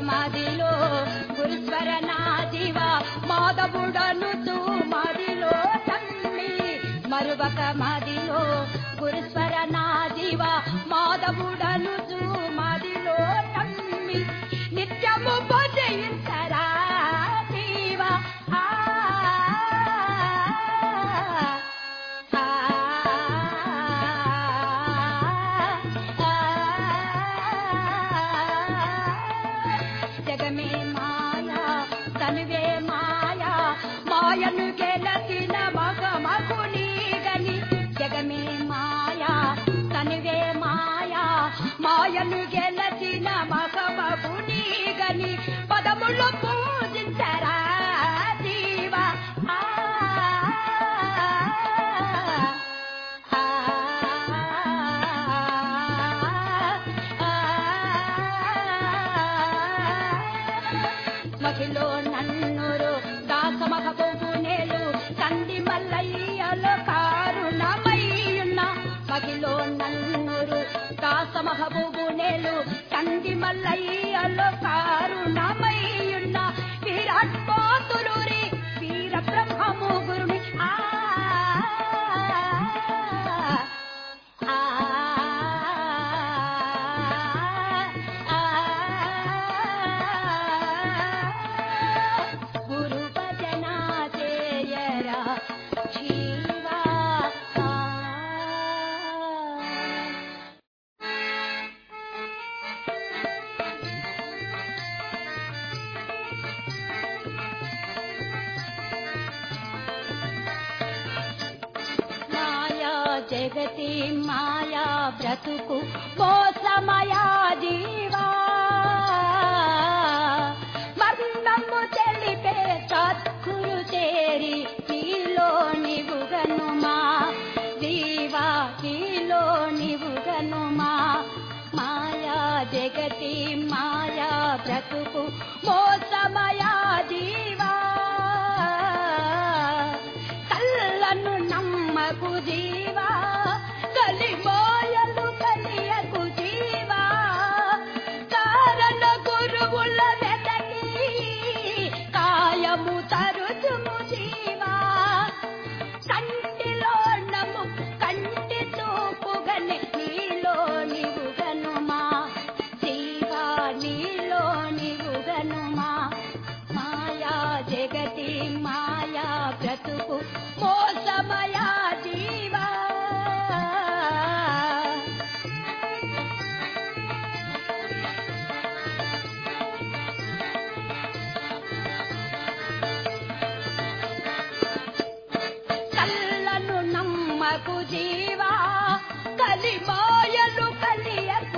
మదిలో గురుస్వర నాదివ మాధవుడను మదిలో తమ్మి మరువక మా గని గెలచిన మహబబుని గని పదములు మల్లయ్యలో కారుణమయ్యున్న విరాట్ శివా కలిమాయలు కలియక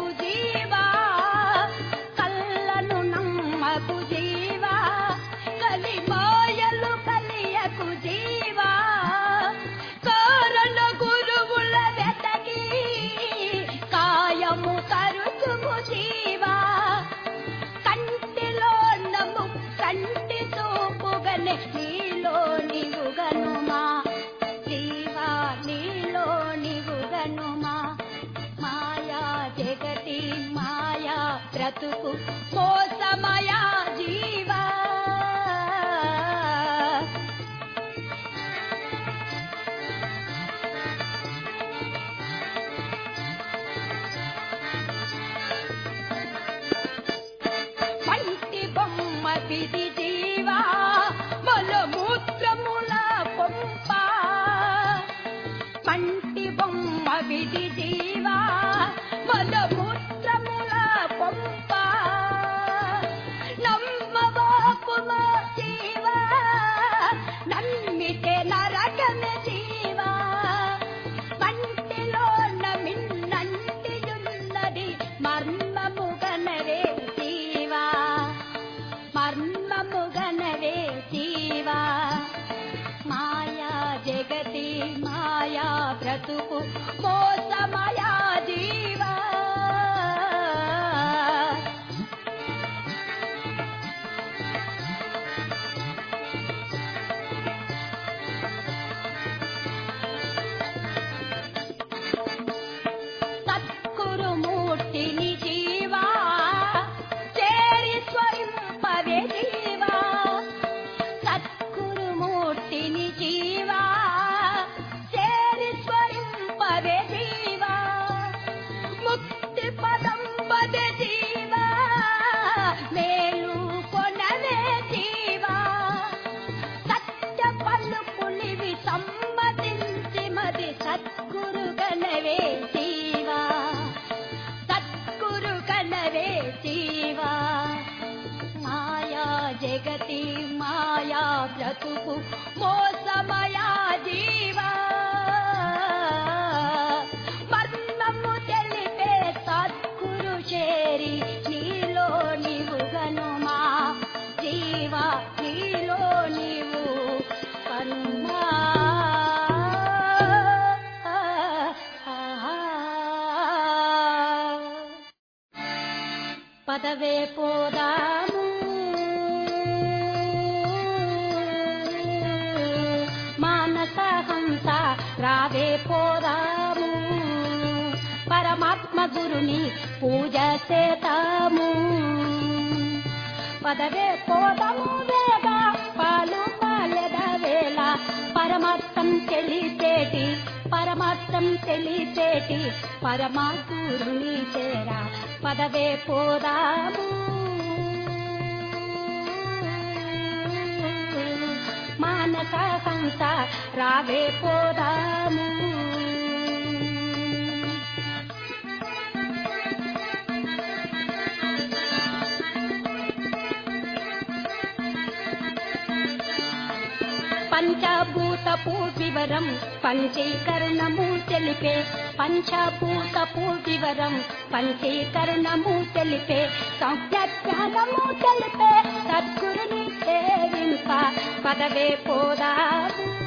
పంచభూతపు వివరం పంచీకరణము తెలిపే పంచభూతపు వివరం పంచీకరణము తెలిపే సంజ్ఞానము తెలిపే సద్గురుని సేవింప పదవే పోదాము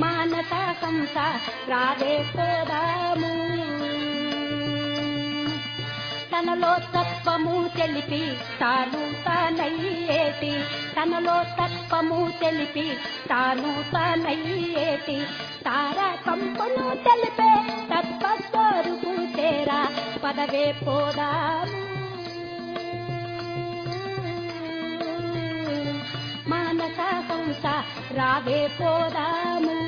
మానస హంస రావే పోదాము. తనలో తత్వము తెలిపి తాను తనయ్యేటి తనలో తత్వము తెలిపి తాను తనయ్యేటి తార కంపును తెలిపే తత్వస్వరూపు తేరా పదవే పోదాము. మానస హంస రావే పోదాము.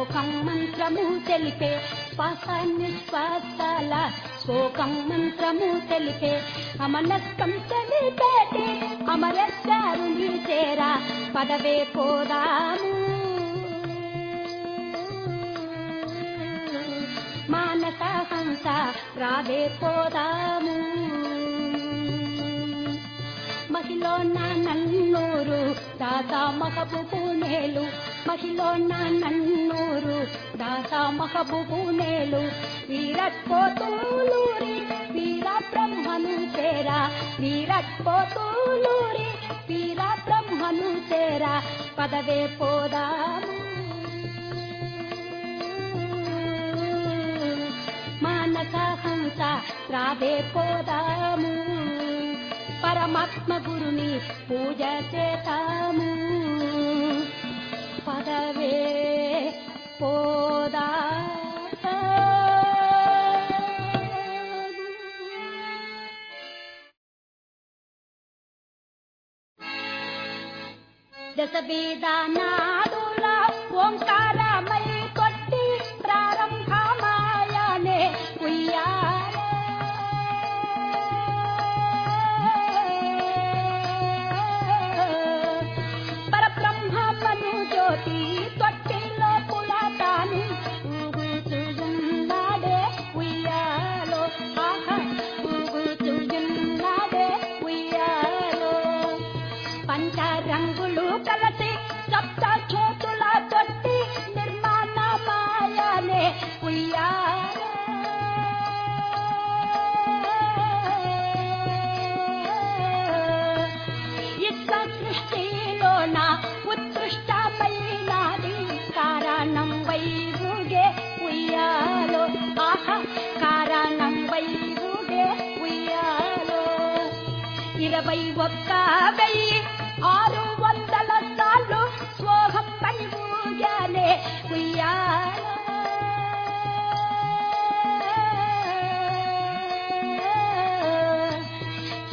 శ్లోకం మంత్రము తెలిపే శ్వాస నిశ్వాసాల శ్లోకం మంత్రము తెలిపే అమలత్వం తెలిపేటి అమరేశ్వరుని చేరా పదవే పోదాము. మానసహంస రావే పోదాము. మహిలో నా నన్నూరు దాదా మహబూబునేలు మహిలో నా నన్నూరు దాదా మహబూబునేలు వీరట్ పోతూలూరి వీర బ్రహ్మను చేరా. వీరట్ వీర బ్రహ్మను చేరా. పదవే పోదాము. మానస హంస రావే పోదాము. परमात्मगुरुनि पूजते तम्। पदवे पोदा बेदाना పై ఒక్క వెయ్యి ఆరు వందల సార్లు స్వోహం పై ఊయనే ఉయ్యాలో.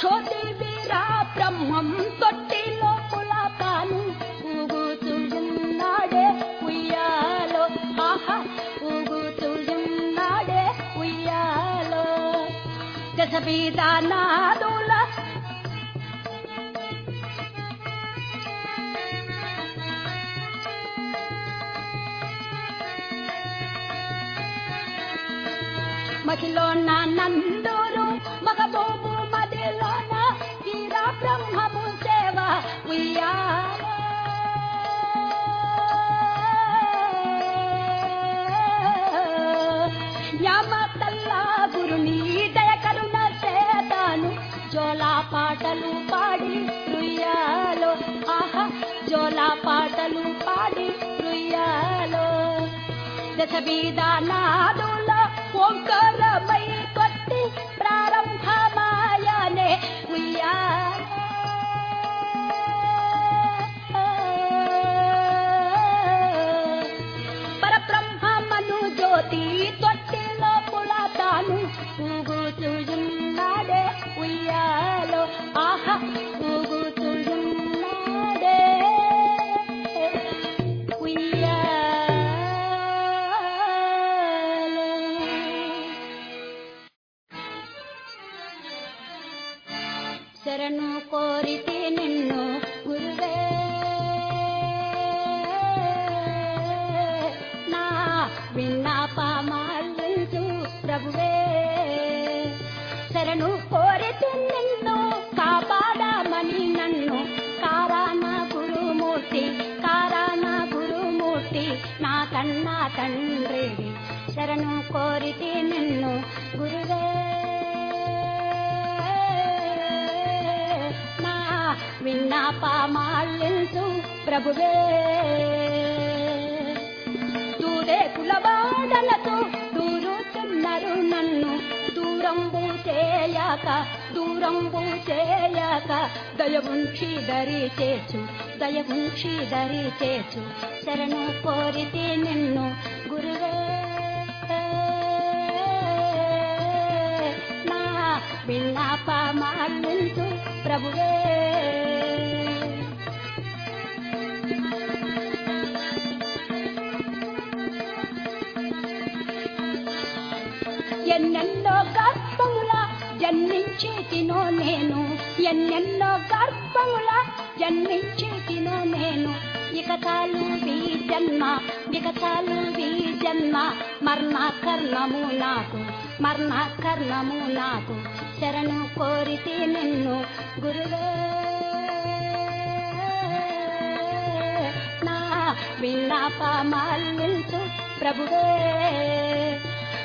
జ్యోతి వీరా బ్రహ్మం తొట్టిలో పులతాను ఊగుతున్నాడే ఉయ్యాలో. ఆహా ఊగుతున్నాడే ఉయ్యాలో. దశ నాదుల మహిలోన నందూరు మగబోబు మదిలోన వీర బ్రహ్మము సేవ ఉయ్యాల. యామతల్లా గురుని దయ కరుణ చేతాను జోలా పాటలు పాడి రుయ్యాలో ఆహా జోలా పాటలు పాడి రుయ్యాలో దశ బీదా నాదుల ఓంకారమై కొట్టి కోరితే నిన్ను గురువే. నా విన్నాపమాలించు ప్రభువే. దూరే కులబాడలతో దూరుతున్నారు నన్ను. దూరంబు చేయక దూరంబు చేయక. దయవుంచి దరి చేచు దయవుంచి దరి చేచు శరణు కోరితే నిన్ను విన్నాపమాలించు ప్రభువే. ఎన్నెన్నో గర్భముల జన్మించి తినో నేను ఎన్నెన్నో గర్భముల జన్మించి తినో నేను. ఇక చాలు వీ జన్మ ఇక చాలు వీ జన్మ మర్మ కర్ణము నాకు మర్మ కర్ణము నాకు. శరణు కోరితే నిన్ను గురువే. నా విన్నాపమాలించు ప్రభువే.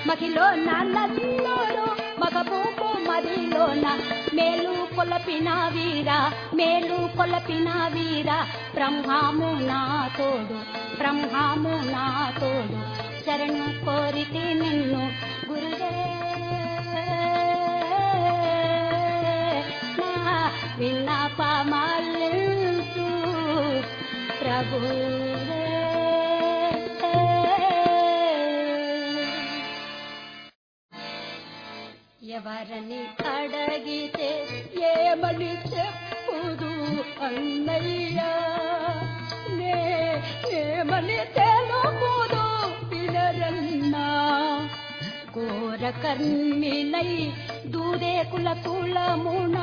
మహిలో నల్లూరు మగబూపు మదిలోన మేలు కొలపిన వీర మేలు కొలపిన వీర. బ్రహ్మాము నా తోడు బ్రహ్మాము నా తోడు. శరణు కోరితే నిన్ను గురుదే విన్నపమాలించు ప్రభువే. ఎవరని అడగితే ఏమని చెప్పుదు అన్నయ్యా? నే ఏమని తెలుపుదు వినరన్నా ఘోర కర్మినై దూరే కుల కులమున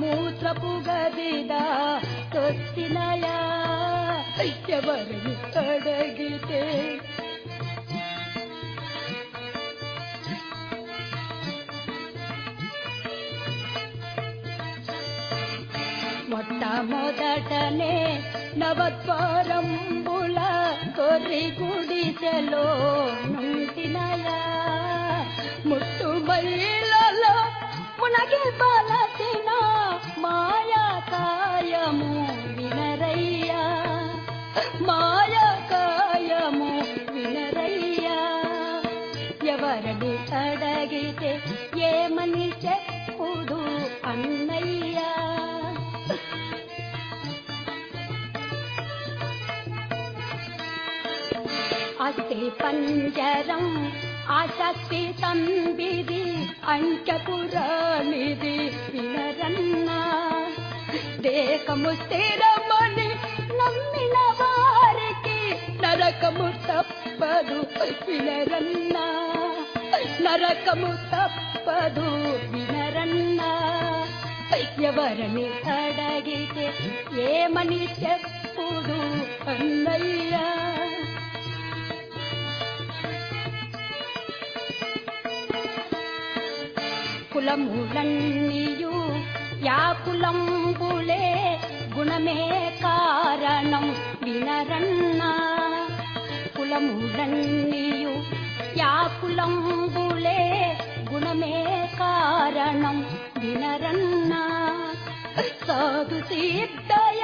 మూత్రపు గదిదా తొత్తినయా ఎవరిని అడగితే? మొట్టమొదటనే నవద్వారంబుల కొర్రి గుడిసెలో నుంటినయా ముట్టు బయలలో మునగి మాయా కాయము వినరయ్యా. మాయా కాయము వినరయ్యా. ఎవరిని అడగితే ఏమని అన్నయ్యా. పంజరం ఆసక్తి తంబిది అంచపురాణిది వినరన్నా. దేహము స్థిరమని నమ్మిన వారికి నరకము తప్పదు వినరన్నా. నరకము తప్పదు వినరన్నా. ఎవరని అడగితే ఏమని చెప్పుడు అన్నయ్యా? కులములన్నీయు వ్యాకులంబులే గుణమే కారణం వినరన్నా. కులములన్నీయు వ్యాకులంబులే గుణమే కారణం వినరన్నా. సాధు సిద్ధ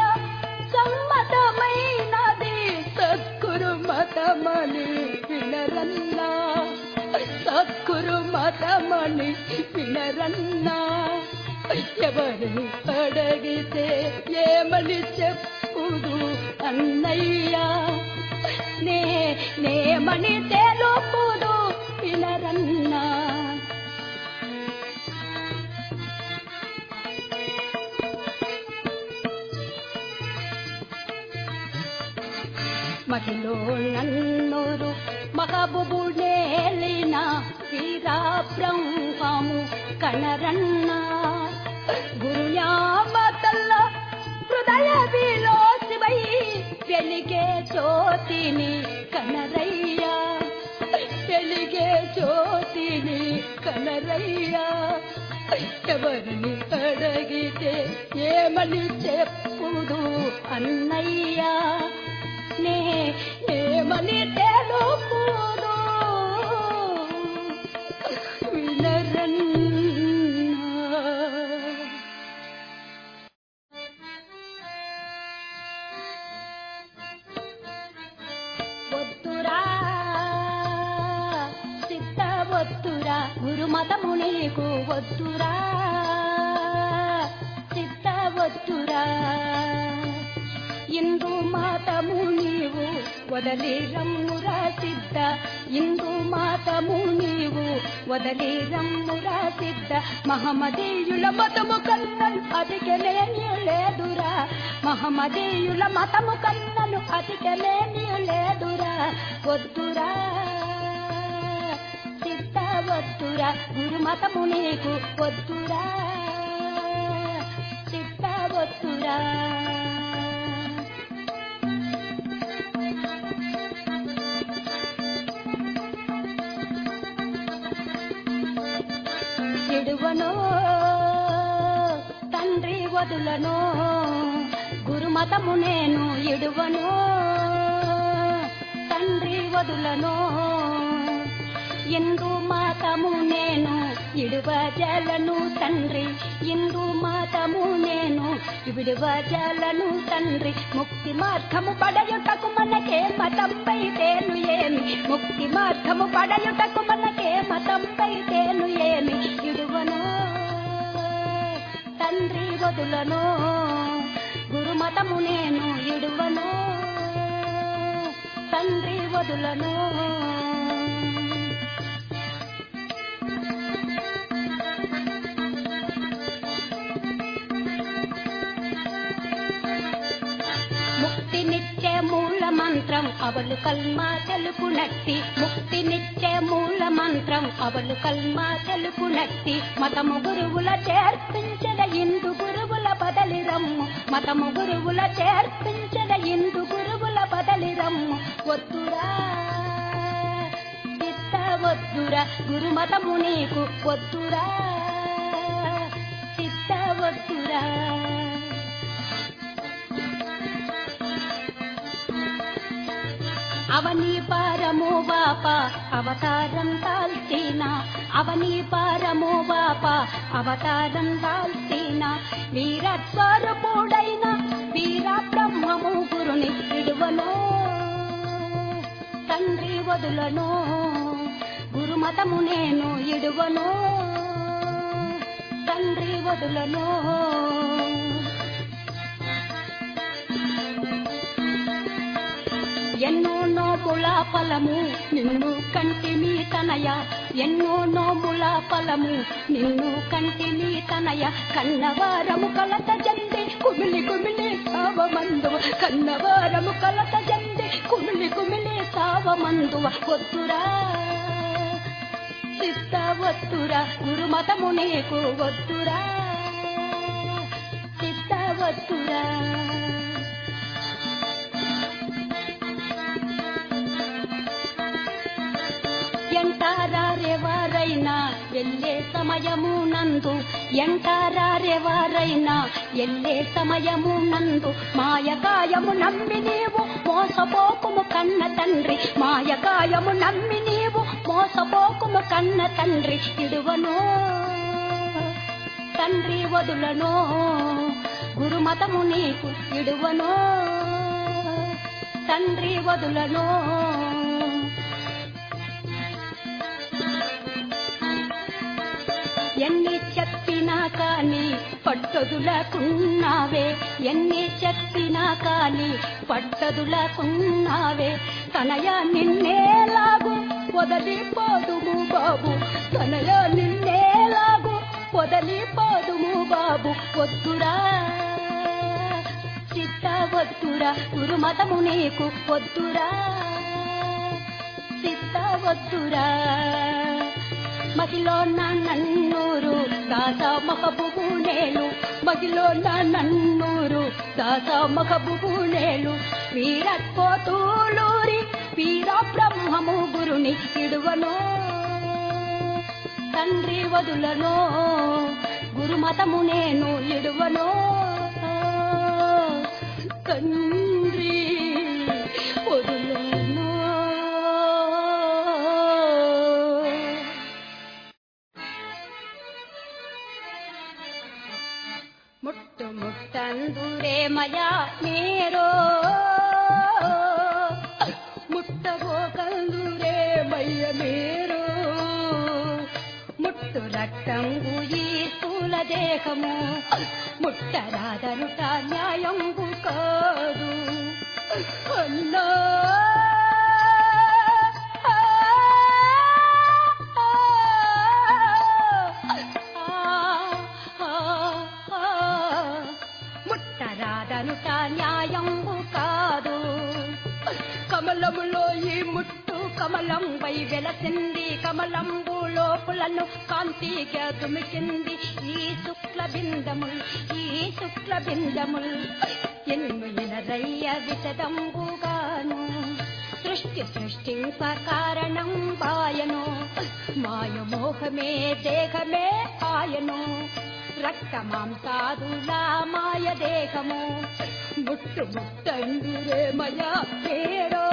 సద్గురు వినరన్నా. ఎవరిని అడిగితే ఏమని చెప్పుడు అన్నయ్యా? నే నేమని తెలుపుదు వినరన్నా. మహిళ నన్నూరు మహబుబుడేలిన వీరా బ్రహ్మము కణరన్న గురుయామతల్ల హృదయ విలోసివై వెలిగే జ్యోతిని కనరయ్యా. వెలిగే జ్యోతిని కనరయ్యా. ఎవరిని అడిగితే ఏమని చెప్పుదు అన్నయ్యా. నే ఏమని తెలుపుదు వినరన్నా. వద్దురా సిద్ధ వద్దురా గురుమతము నీకు వద్దురా. ఇందు మాతము నీవు వదలి రమ్మురా సిద్ధ ఇందు మాతము నీవు వదలి రమ్మురా సిద్ధ మహమ్మదీయుల మతము కన్నను అధికలేని లేదురా మహమ్మదీయుల మతము కన్నను అధికలేని లేదురా వద్దురా సిద్ధ వద్దురా. గురుమతము నీకు వద్దురా సిద్ధ వద్దురా తండ్రి వదులను గురుమతము నేను ఇడువను తండ్రి వదులను ఇందు మాతము నేను ఇడువ జలను తండ్రి ఇందు మాతము నేను విడువ జలను తండ్రి. ముక్తి మార్గము పడయుటకు మనకే మతంపై తేను ఏమి? ముక్తి మార్గము పడయుటకు మనకే మతంపై తేను ఏమి? ఇడువను తండ్రి వదులను. గురుమతము నేను ఇడువను. తండ్రి వదులను. మూల మంత్రం అవలు కల్మా తెలుపు నక్తి ముక్తి ముక్తినిచ్చే మూల మంత్రం అవలు కల్మా తెలుపు నట్టి. మతము గురువుల చేర్పించద ఇందు గురువుల బదలి రమ్ము. మతము గురువుల చేర్పించద ఇందు గురువుల బదలి రమ్ము. వద్దురా చిత్త వద్దురా గురుమతము నీకు. వద్దురా చిత్త వద్దురా. అవని పారమో బాప అవతారం దాల్చిన. అవని పారమో బాప అవతారం దాల్చిన. వీరస్వరూపుడైన వీర బ్రహ్మము గురుని విడువను. తండ్రి వదులను గురుమతము నేను ఇడువను. తండ్రి వదులను. ఎన్నో నోముల ఫలము నిన్ను కంటిని తనయ ఎన్నో నోముల ఫలము నిన్ను కంటిని తనయ కన్నవారము కలత జంది కుమిలి కుమిలి సావమందువ. కన్నవారము కలత జంది కుమిలి కుమిలి సావమందువ. వద్దురా సిద్ధ వద్దురా గురుమతము నీకు వద్దురా సిద్ధ వద్దురా ఎల్లే సమయము నందు ఎంటారెవారైనా ఎల్లే సమయము నందు మాయకాయము నమ్మి నీవు మోసపోకుము కన్న తండ్రి మాయకాయము నమ్మి నీవు మోసపోకుము కన్న తండ్రి. ఇడువనో తండ్రి వదులనో గురుమతము నీకు ఇడువనో తండ్రి వదులనో ఎన్ని చెప్పినా కానీ పట్టదులకున్నావే. ఎన్ని చెప్పినా కానీ పట్టదులకున్నావే. తనయ నిన్నేలాగు వదలిపోదుము బాబు. తనయ నిన్నేలాగు వదలిపోదుము బాబు. వద్దురా చిత్త వద్దురా గురుమతము నీకు వద్దురా. చిత్త వద్దురా. మదిలో నన్నూరు? దాస మహబుబు నేను మదిలో నన్నూరు? దాస మహబుబు నేను వీరత్పోతూలూరి వీర బ్రహ్మము గురుని ఇడువను. తండ్రి వదులను గురుమతము నేను ఇడువను. తండ్రి ಬಂದುರೆ ಮಯ ನೀರೋ ಮುಟ್ಟಗೋ ಕಂದುರೆ ಮಯ್ಯ ನೀರು ಮುಟ್ಟು ರಕ್ತಂಬು ಈ ಸ್ಥೂಲ ದೇಹಮು ಮುಟ್ಟರಾದನುಟ ನ್ಯಾಯಂಬು ಕಾದು ಅಲ್ಲೋ ముట్టు కమలం వై వెలసింది. కమలంబు లోపులను కాంతిగా దుమికింది. ఈ శుక్ల బిందముల్ ఈ శుక్ల బిందముల్ ఎన్నుయిన రయ్య విశదంబుగాను సృష్టి సృష్టింప కారణం పాయను మాయమోహమే దేహమే ఆయను. రక్త మాంసాదులా మాయ దేహము ముట్టు ముట్టండురే మయా పేరో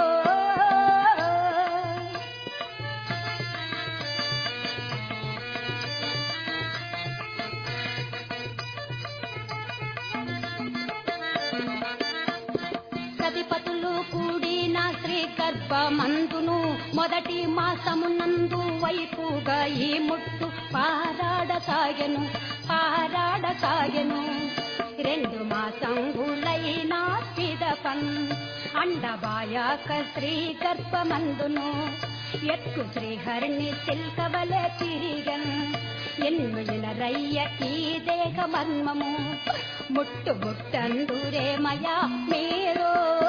గర్భమందును మొదటి మాసమునందు వైపుగా ఈ ముట్టు పారాడసాగెను పారాడసాగెను. రెండు మాసంగులైన పిదపన్ అండబాయాక శ్రీ గర్భమందును. ఎక్కు శ్రీహరిణి చిల్కవలె తిరిగన్ ఎన్మిళిన రయ్య ఈ దేహ మర్మము ముట్టు ముట్టందురే మయా మీరు.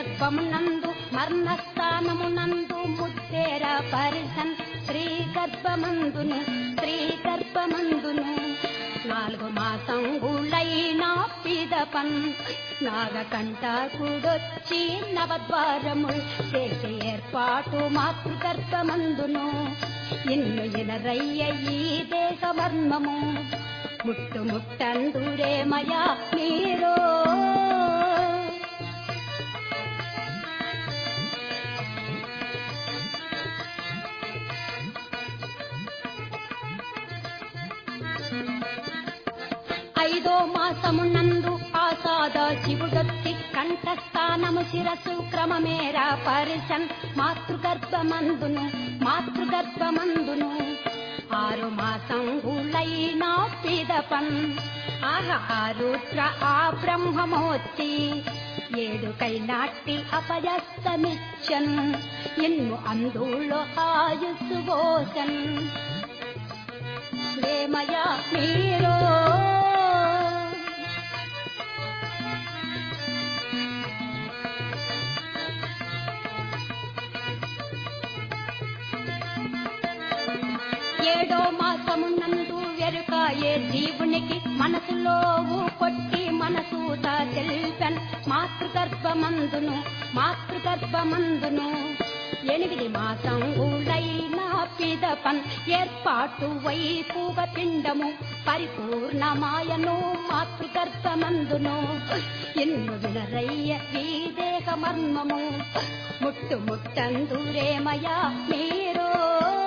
మురికి గర్భమునందు మర్మస్థానమునందు ముద్దేర పరిసన్ స్త్రీ గర్భమందును స్త్రీ గర్భమందును. నాలుగు మాసం మాసంగులైన పిదపన్ నాగకంట కూడొచ్చి నవద్వారముల్ చేసే ఏర్పాటు మాతృగర్భమందును. ఇన్ను ఇనరయ్య ఈ దేశ మర్మము ముట్టు ముట్టందురే మయా మీరు ఐదో మాసమునందు ఆసాద శివుడొచ్చి కంఠస్థానము శిరసు క్రమమేర పరిసన్ మాతృగర్భమందును మాతృగర్భమందును. ఆరు మాసం మాసంగులైన పిదపన్ ఆహారుత్ర ఆ బ్రహ్మమోత్తి ఏడుకై నాటి అపజస్తమిచ్చన్ ఎన్ను అందులో ఆయుస్సు పోసన్ ప్రేమయా మీరో ఏడో మాసమునందు ఎరుక ఏ జీవునికి మనసులో కొట్టి మనసూత తెలిపెన్ మాతృగర్భమందును మాతృగర్భమందును. ఎనిమిది మాసం మాసంగులైన పిదపన్ ఏర్పాటు వైపుగ పిండము పరిపూర్ణమాయను మాతృగర్భమందును. ఎన్ను వినరయ్య ఈ దేహ మర్మము ముట్టు ముట్టందురేమయా మీరు?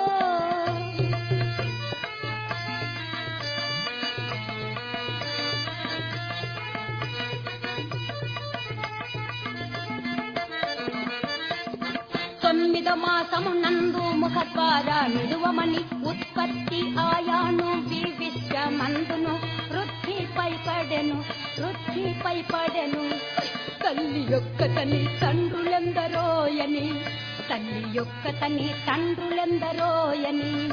తొమ్మిద మాసము నందు ముఖ ద్వారా నిలువమని ఉత్పత్తి ఆయాను విశ్వమందును వృద్ధిపై పడెను వృద్ధిపై పడెను తల్లి యొక్క తని తండ్రులందరోయని తల్లి యొక్క తని తండ్రులెందరోయని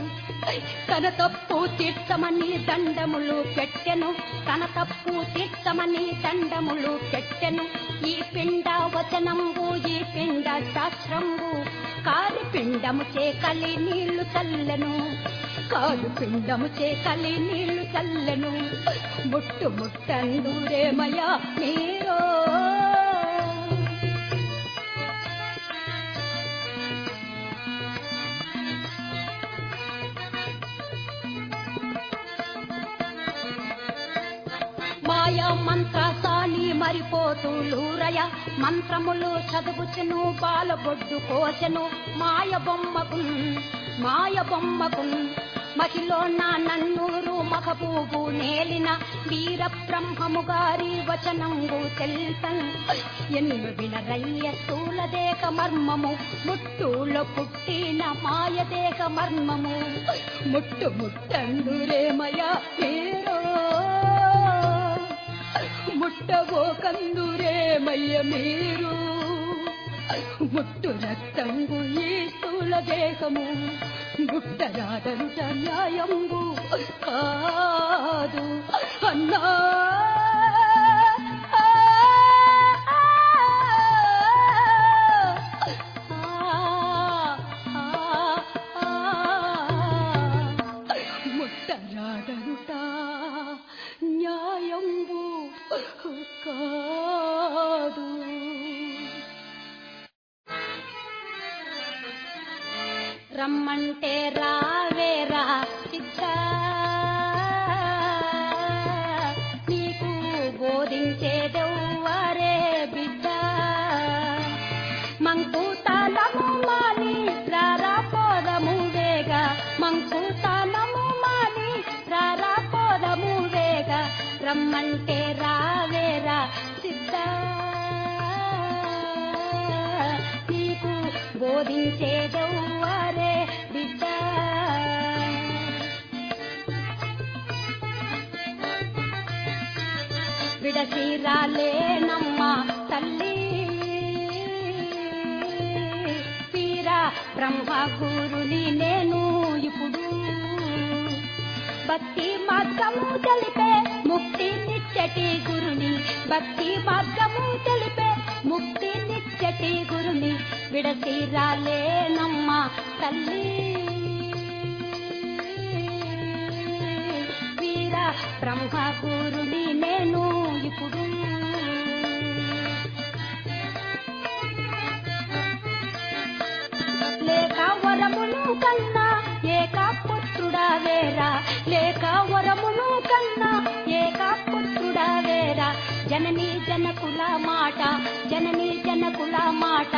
తన తప్పు తీర్చమని దండములు పెట్టెను. తన తప్పు తీర్చమని దండములు పెట్టెను. ఈ పిండ వచనంబు ఈ పిండ శాస్త్రంబు కాలి పిండము చేకలి నీళ్ళు చల్లెను. కాలు పిండము చేకలి నీళ్ళు చల్లెను. ముట్టు ముట్టందురేమయ్యా మీరో మాయా మంత్రసాని మరిపోతులూరయ మంత్రములు చదువుచును బాలబొడ్డు కోసెను. మాయ బొమ్మకు మాయ బొమ్మకు మహిలో నా నన్నూరు మహబూబు నేలిన వీర బ్రహ్మము గారి వచనంగు తెల్పన్ ఎన్ను వినరయ్య స్థూలదేహ మర్మము ముట్టులో పుట్టిన మాయదేహ మర్మము. ముట్టు ముట్టండురేమయ పేరో ముట్టవో కందురే మయ్య మీరు. ముట్టు రక్తంగు ఈ స్థూల దేహము గుట్టరాదంత న్యాయంబు కాదు. అన్నా కాదు. రమ్మంటే రావేరా శిక్ష. నీకు బోధించేదెవ్వరే బిడ్డ. మంకుతాలము మాని రారా పోదము వేగ మంకుతాలము మాని రారా పోదము వేగ రమ్మంటే బోధించేదెవ్వరే బిడ్డ. విడసీరాలేనమ్మ తల్లి. వీరా బ్రహ్మ గురుని నేను ఇప్పుడు. భక్తి మార్గము తెలిపే ముక్తి నిచ్చటి గురుని భక్తి మార్గము తెలిపే గురుని తల్లి. వీర బ్రహ్మగురుని నేను ఇప్పుడు. లేక వరమును కన్నా ఏక పుత్రుడా వేరా. లేక వరమును కన్నా జననీ జనకుల మాట జననీ జనకుల మాట.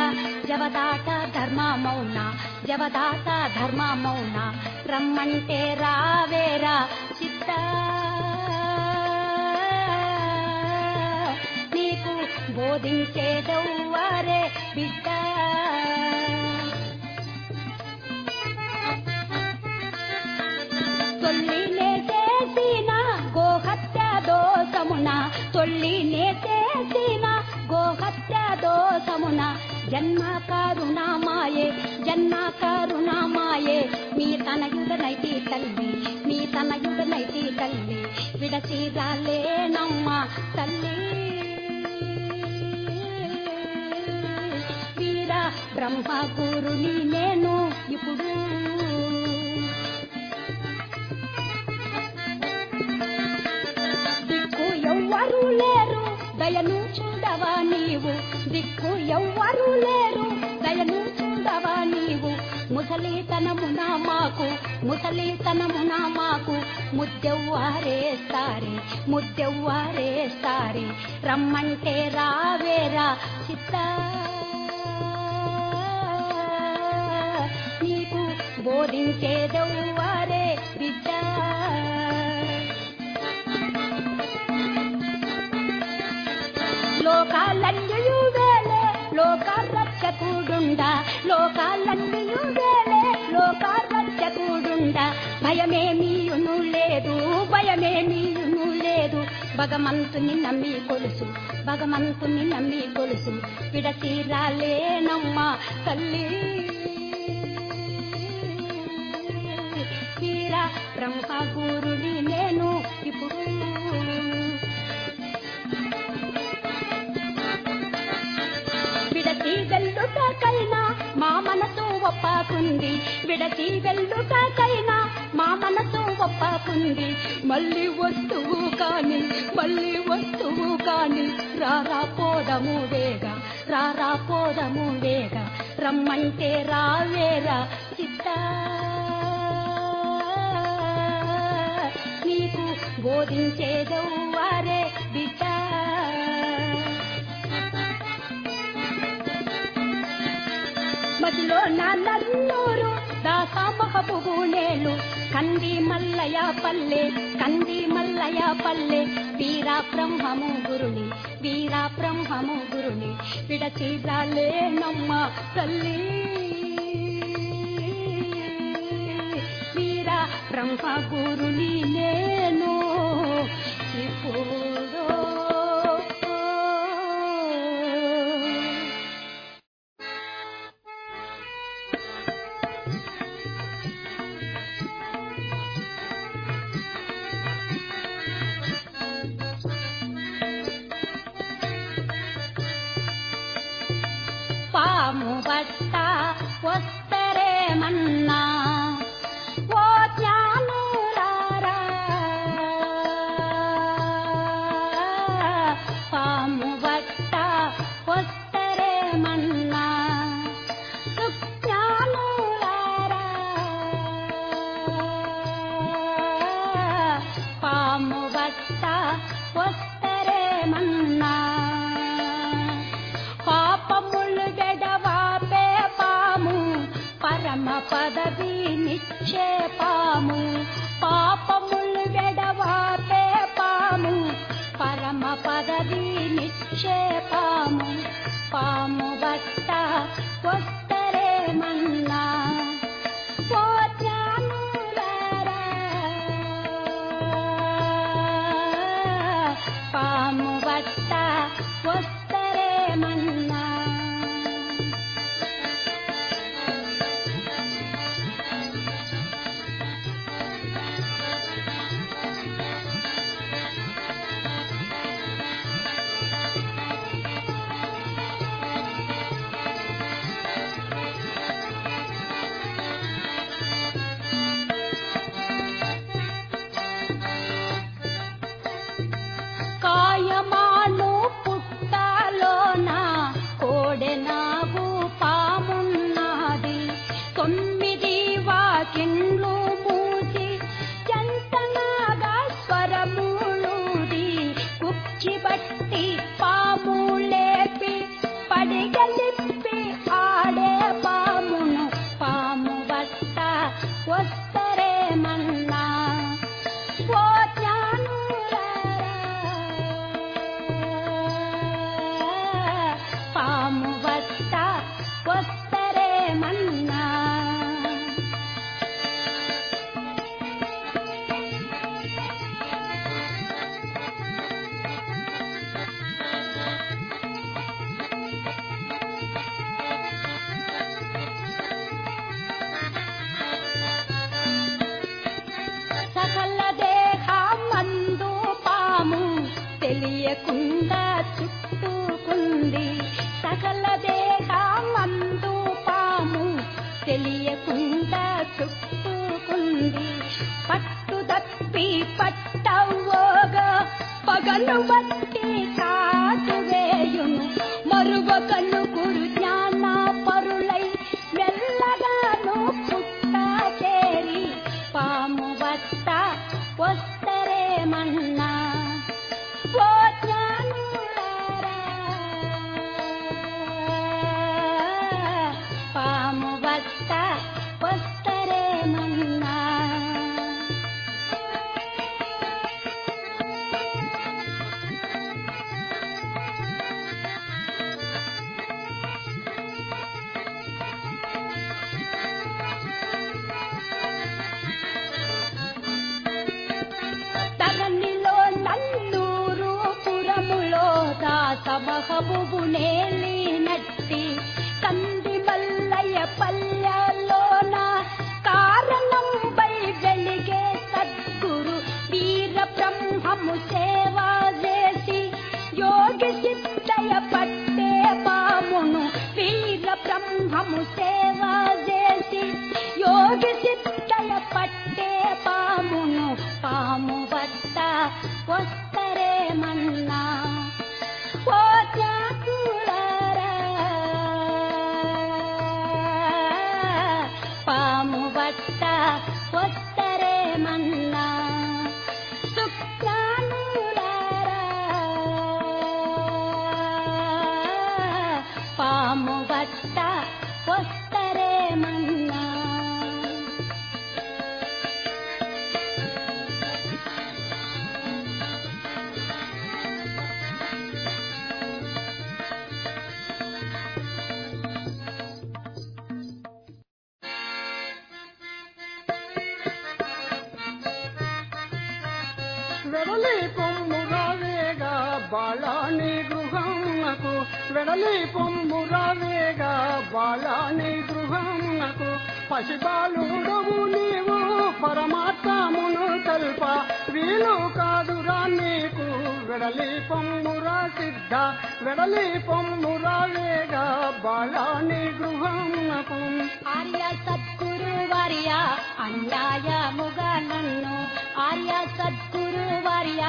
జవదాట ధర్మ మౌన జవదాట ధర్మ మౌన రమ్మంటే రావేరా చిత్త. నీకు బోధించేదవ్వారే బిడ్డ. చేసిన గోహత్య దోషమున. జన్మ కరుణామాయే జన్మ కరుణామాయే. మీ తనయుడనైతి తల్లి మీ తనయుడనైతి తల్లి. విడచిరాలేనమ్మ తల్లి. వీర బ్రహ్మ గురుని నేను ఇప్పుడు ఎవ్వరూ లేరు. దయను చూడవా నీవు? ముసలితనమున మాకు. ముసలితనమున మాకు. ముద్దెవ్వారేస్తారే ముద్దెవ్వారేస్తారే రమ్మంటే రావేరా చిత్త. నీకు బోధించేదెవ్వారే విద్యా. రక్షకుడుండా లోకాలన్నయు వేలే లోక రక్షకుడుండా భయమేమీయును లేదు భయమేమీయును లేదు. భగవంతుని నమ్మి కొలుసు భగవంతుని నమ్మి కొలుసు. విడతీరాలేనమ్మా తల్లి. తీరా బ్రహ్మ గురుడి ఒప్పకుంది విడచి వెళ్ళుటకైనా మా మనసు ఒప్పకుంది. మళ్ళీ వస్తువు కాని మళ్ళీ వస్తువు కాని రారా పోదము వేగా రారా పోదము వేగా రమ్మంటే రావేరా చిత్త. నీకు బోధించేదవ్వారే బిడ్డ. మదిలో నా దాసామహబుబు నేలు కంది మల్లయ పల్లె కంది మల్లయ పల్లె వీరా బ్రహ్మము గురుని వీరా బ్రహ్మము గురుని విడచీరాలే నమ్మ తల్లి. వీరా బ్రహ్మ గురుని నేను ఇప్పుడు 大。పొమ్మురావేగా బాలాని గృహమునకు వెడలి పొమ్మురావేగా బాలాని గృహమునకు పసిబాలుడవు నీవు పరమాత్మమును కల్ప. వీలు కాదురా నీకు వెడలి పొమ్మురా సిద్ధ. వెడలి పొమ్మురావేగా బాలాని గృహమునకు ఆర్య సద్గురు వార్య అన్యాయముగా నన్ను. ఆర్య సద్గురు వార్య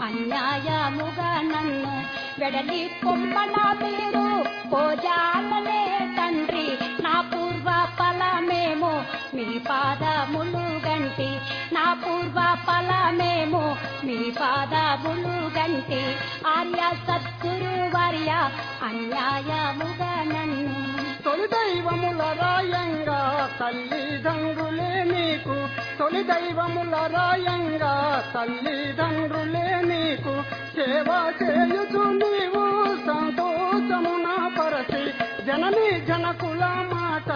అన్యాయముగా నన్ను. వెడలి పొమ్మన మీరు పోజాలనే తండ్రి. నా పూర్వ ఫలమేమో మీ పాదములు గంటి. నా పూర్వ ఫలమేమో మీ పాదములు గంటి. ఆర్య సద్గురు వార్య అన్యాయముగా నన్ను. తొలి దైవముల రాయంగా తల్లిదండ్రులే నీకు తొలి దైవముల రాయంగా తల్లిదండ్రులే నీకు సేవ చేయుచు నీవు సంతోషమున పరచి. జనని జనకుల మాట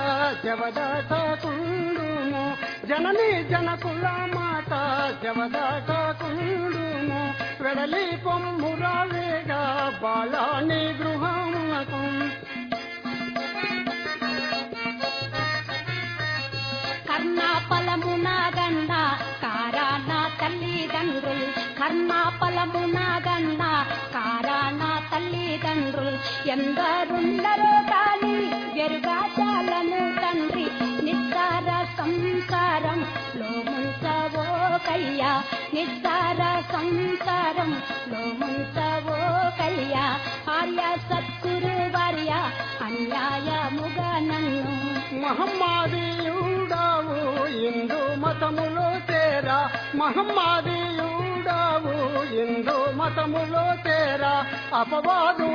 జవదాటకుండుము. జనని జనకుల మాట జవదాటకుండుము. వెడలి పొమ్మురావేగా బాలాని గృహమునకు. కర్ణా ఫలమున గన్న కారాన తల్లిదండ్రులు కర్ణా ఫలమున గన్న కారాన తల్లిదండ్రులు ఎందరుండరో కాని వెరుగాచాలను తండ్రి నిస్సార సంసారం లో ముంచవో కయ్యా నిస్సార సంసారం లో ముంచవో కయ్యా ఆర్య సత్కురు వార్య అన్యాయముగా నన్ను మహమ్మాదీయుడావు హిందూ మతములో తేరా మహమ్మాదీయుడావు హిందూ మతములో తేరా అపవాదు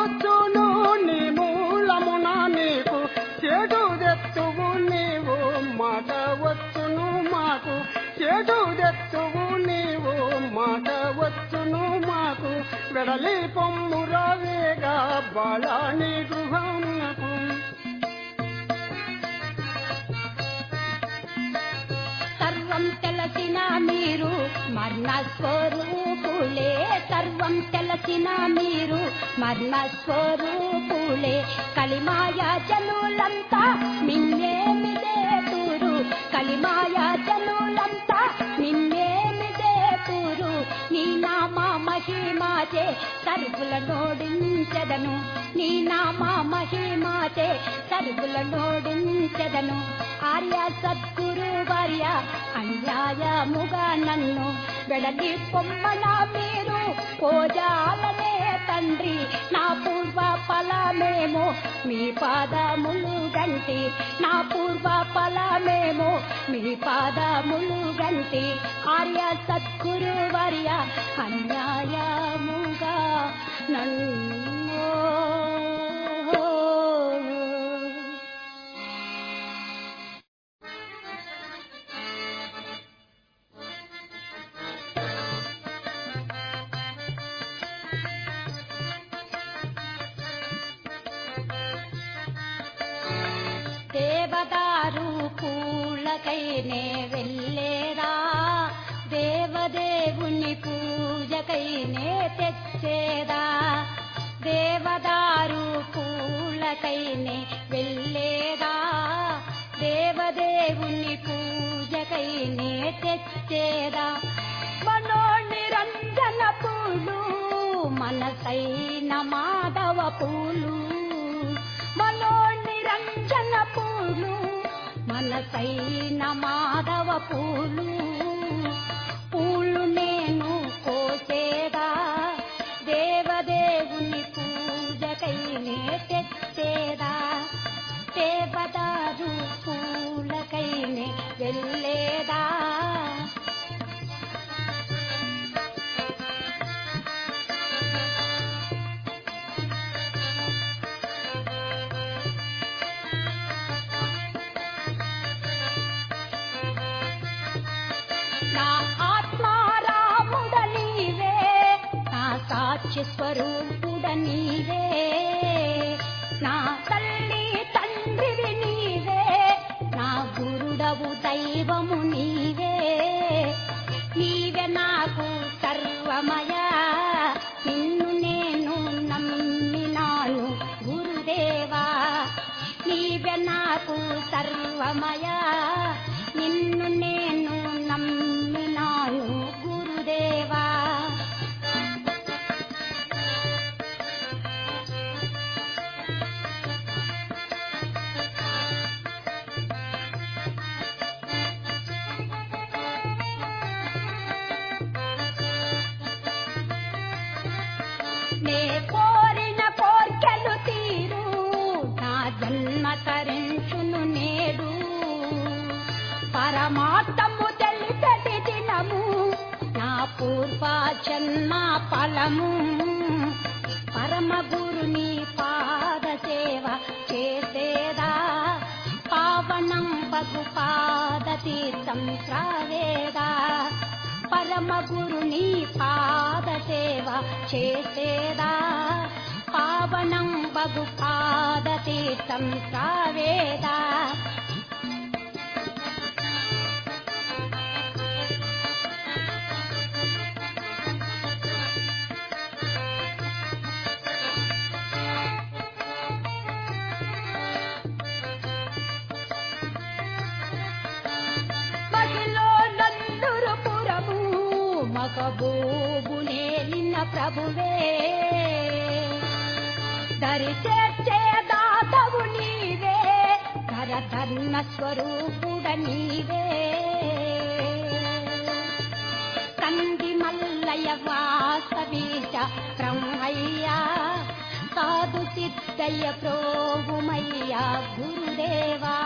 వచ్చును నీ మూలమున నీకు. చెడు తెచ్చువు నీవు మాట వచ్చును మాకు. చెడు తెచ్చువు నీవు మాట వచ్చును మాకు. వెడలి పొమ్మురావేగా బాలాని గృహమునకు. సర్వం తెలసిన మీరు మరణ స్వరూపులే సర్వం తెలసిన మీరు మరణ స్వరూపులే కలిమాయ జనులంతా నిన్నేమిదే తూరు. కలిమాయ జనులంతా నిన్నేమిదే తూరు. నీ నామ మహిమాచే సరుకుల నోడించదను. నీ నామ మహిమాచే సరుకుల నోడించదను. ఆర్య సద్గురు వార్య అన్యాయముగా నన్ను. వెడలి పొమ్మన మీరు పోజాలనే తండ్రి నా పూర్వ ఫలమేమో మీ పాదములు గంటి. నా పూర్వ ఫలమేమో మీ పాదములు గంటి. ఆర్య సద్గురు వర్య అన్యాయముగా నన్ను దేవదారు పూలకైనే వెళ్ళేరా దేవదేవుని పూజకైనే తెచ్చేదా? దేవదారు పూలకైనే వెళ్ళేదా? దేవదేవుని పూజకైనే తెచ్చేదా? మనో నిరంజన పూలు మనసైన మాధవ పూలు మనసైన మాధవ పూలు పూలు నేను కోసేదా? దేవదేవుని పూజకై నే తెచ్చేదా? దేవదారు పూలకైనే వెళ్ళేదా స్వరూపుడ నీవే నా తల్లి తండ్రివి నీవే. నా గురుడవు దైవము నీవే. నీవే నాకు నిన్ను నేను నమ్మినాను గురుదేవా. నీవే నాకు సర్వమయా. కూర్పా పూర్వ జన్మ ఫలము. పరమ గురుని పాద సేవ చేసేదా. పావనం పగు పాద తీర్థం త్రావేదా. పరమ గురుని పాద సేవ చేసేదా. పావనం పగు పాద తీర్థం త్రావేదా. మగబోబునే నిన్న ప్రభువే. దరి చేర్చే దాతవు నీవే. ధరధర్మ స్వరూపుడ నీవే. కంది మల్లయ్య వాసవీశ బ్రహ్మయ్యా. సాధు సిద్ధయ్య ప్రోగుమయ్యా గురుదేవా.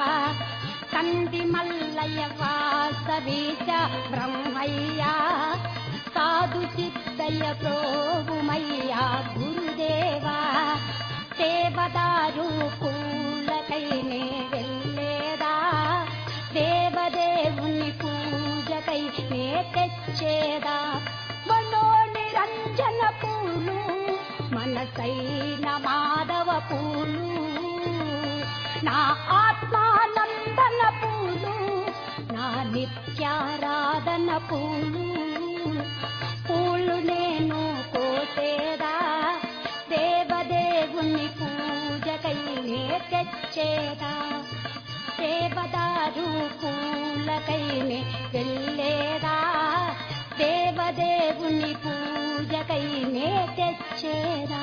కంది మల్లయ్య వాసవీశ బ్రహ్మయ్యా. సాధు సిద్ధయ్య ప్రోగుమయ్యా గురుదేవా దేవదారు పూలకైనే వెళ్ళేదా దేవదేవుని పూజకై నే తెచ్చేదా. మనో నిరంజన పూలు మనసైన మాధవ పూలు నా ఆత్మానందన పూలు నా నిత్యారాధన పూలు. పూలు నేను కోసేదా? దేవదేవుని పూజకై నే తెచ్చేదా దేవదారు పూలకైనే వెళ్ళేదా? దేవదేవుని పూజకైనే తెచ్చేదా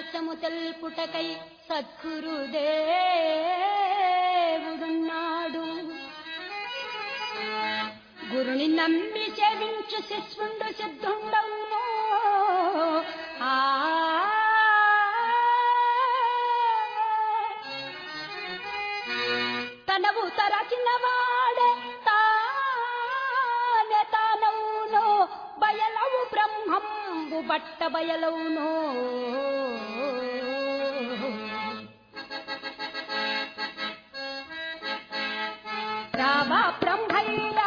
సృష్టి పుటకై సద్గురుదేవుడున్నాడు. గురుని నమ్మి సేవించు శిష్యుండు సిద్ధుండవును. ఆ తనవు తరచినవా బట్ట బయలవునో రామ బ్రహ్మయ్య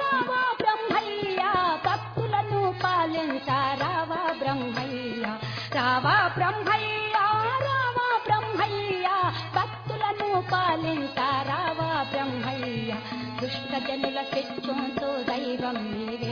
రామ బ్రహ్మయ్య భక్తులను పాలించ రామ బ్రహ్మయ్య. రామ బ్రహ్మయ్య రామ బ్రహ్మయ్య భక్తులను పాలించ రామ బ్రహ్మయ్య. దుష్టజనుల శిక్షంతో దైవం మీరే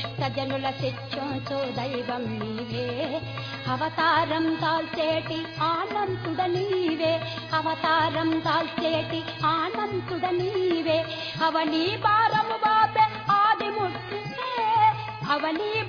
దుష్టజనుల జనుల దైవం నీవే. అవతారం తాల్చేటి ఆనంతుడ నీవే. అవతారం తాల్చేటి ఆనంతుడ నీవే. అవని భారము బాపే ఆది ముట్టివే అవని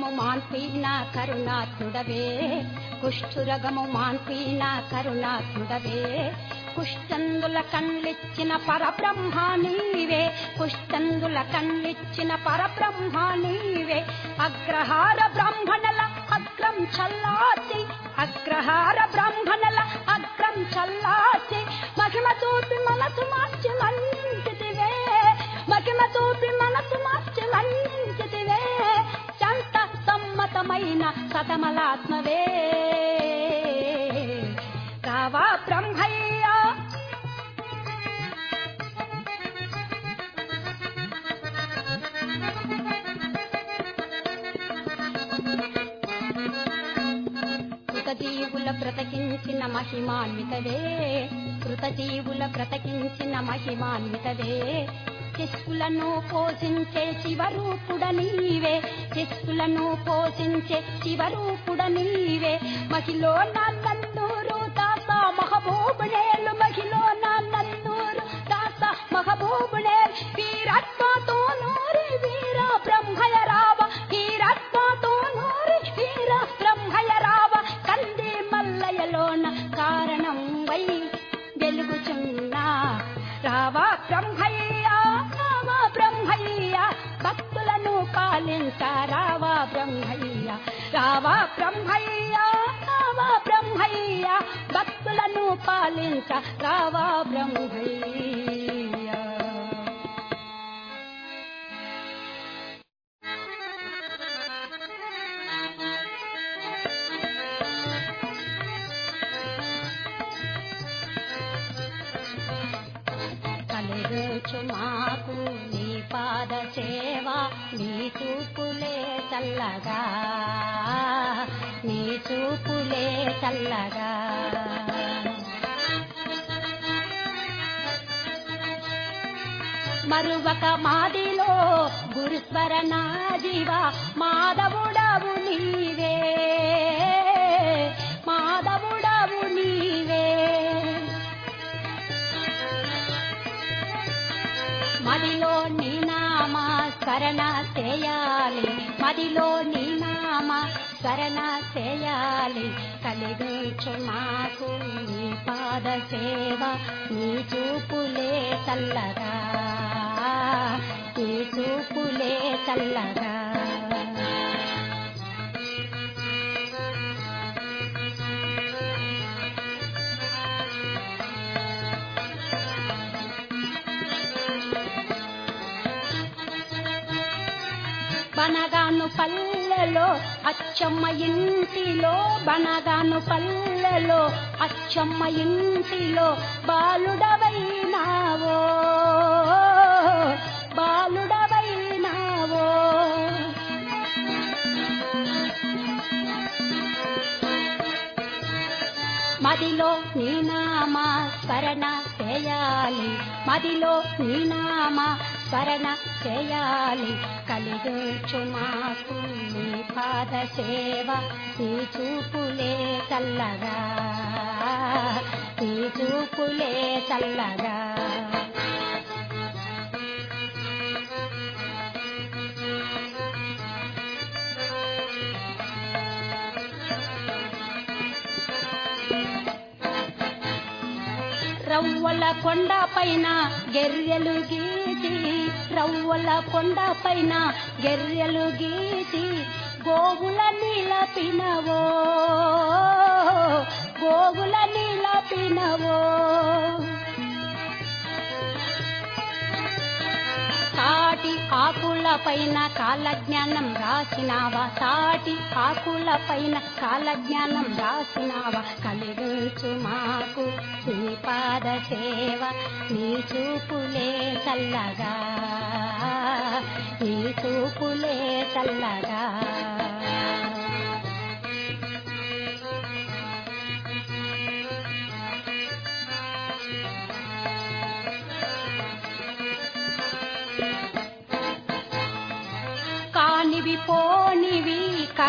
కుష్ఠురగము మాన్పీన కరుణాత్ముడవే కుష్ఠురగము మాన్పీన కరుణాత్ముడవే కుష్టందుల కళ్ళిచ్చిన పరబ్రహ్మ నీవే. కుష్టందుల కళ్ళిచ్చిన పరబ్రహ్మ నీవే. అగ్రహార బ్రాహ్మణల అగ్రం చల్లాచి అగ్రహార బ్రాహ్మణల కమలాత్మవే కావా బ్రహ్మయ్యా. కృతజీవుల బ్రతకించిన మహిమాన్వితవే. కృతజీవుల బ్రతకించిన మహిమాన్వితవే. శిశువులను పోషించే శివరూపుడ నీవే. శిశువులను పోషించే శివరూపుడ నీవే. మహిళ బనగాను పల్లెలో అచ్చమ్మ ఇంటిలో బనగాను పల్లెలో అచ్చమ్మ ఇంటిలో బాలుడవైనావో బాలుడవైనావో. మదిలో నీనామా స్మరణ చేయాలి మదిలో నీనామా స్మరణ చేయాలి. కలిగించు మాకు నీ పాద సేవ నీ చూపులే చల్లగా నీ చూపులే చల్లగా. రవ్వల కొండ పైన గెర్రెలు రవ్వల కొండ పైన గెర్రెలు గీసి గోగుల నిలపినవో. గోగుల నిలపినవో. సాటి ఆకుల పైన కాలజ్ఞానం రాసినావా? సాటి ఆకుల పైన కాలజ్ఞానం రాసినావా? కలిగించు మాకు నీ పాద సేవ నీ చూపులే చల్లగా నీ చూపులే చల్లగా.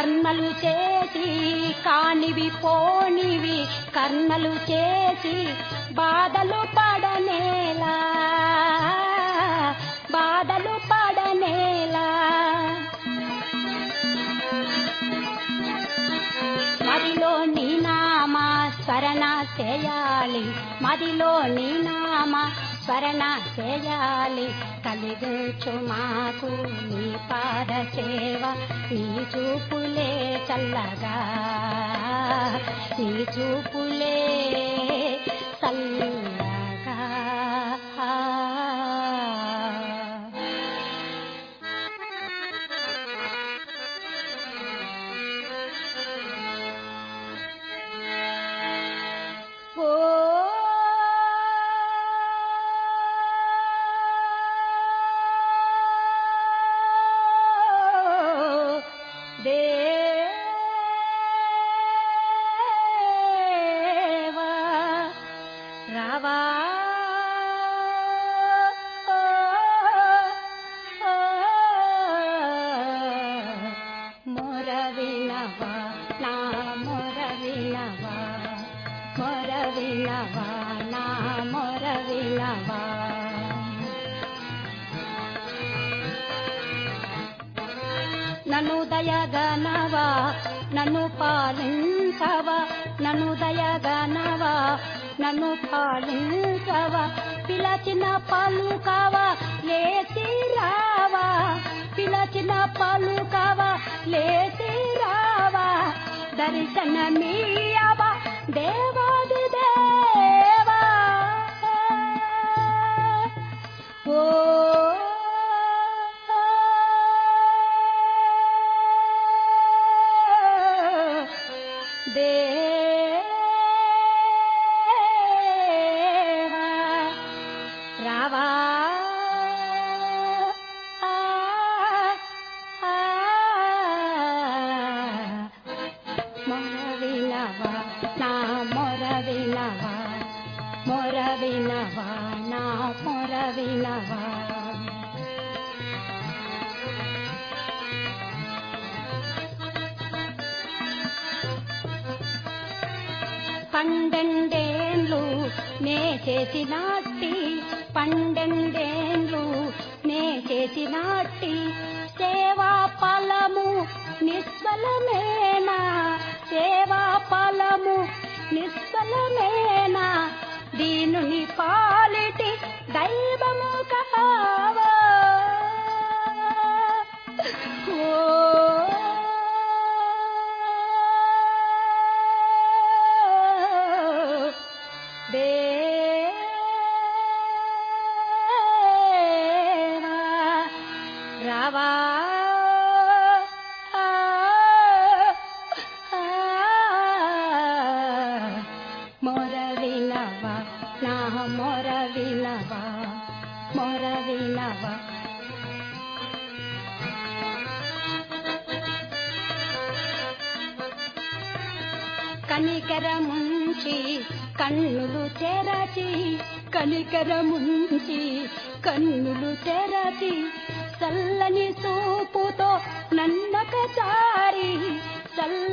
కర్మలు చేసి కానివి పోనివి కర్మలు చేసి బాధలు పడనేలా బాధలు పడనేలా. మదిలో నీ నామా స్మరణ చేయాలి మదిలో నీ స్మరణ చేయాలి కలిగించు మాకు నీ పాద సేవ నీ చూపులే చల్లగా. నీ చూపులే చల్లగా పాలించవా? నన్ను దయగనవా? నన్ను పాలించవా? పిలచిన పలుకవా లేచి రావా. పిలచిన పలుకవా లేచి రావా. దర్శనమీయవా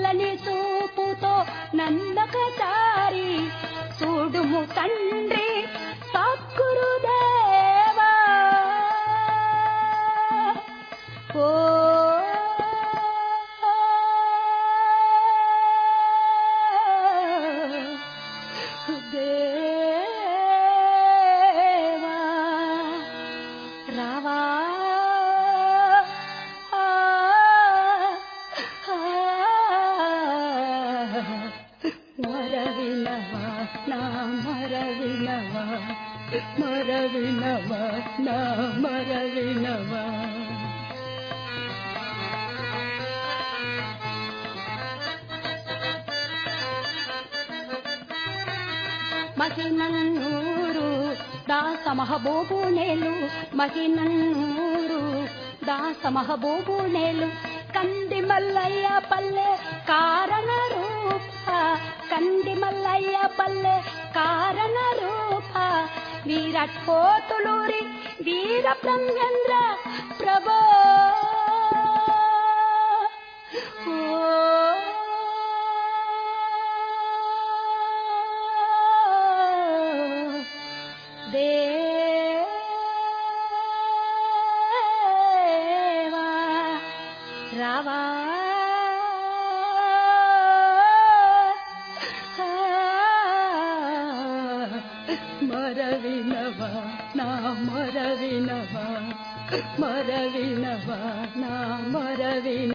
చల్లని చూపుతో నందకసారి చూడుము కన్ను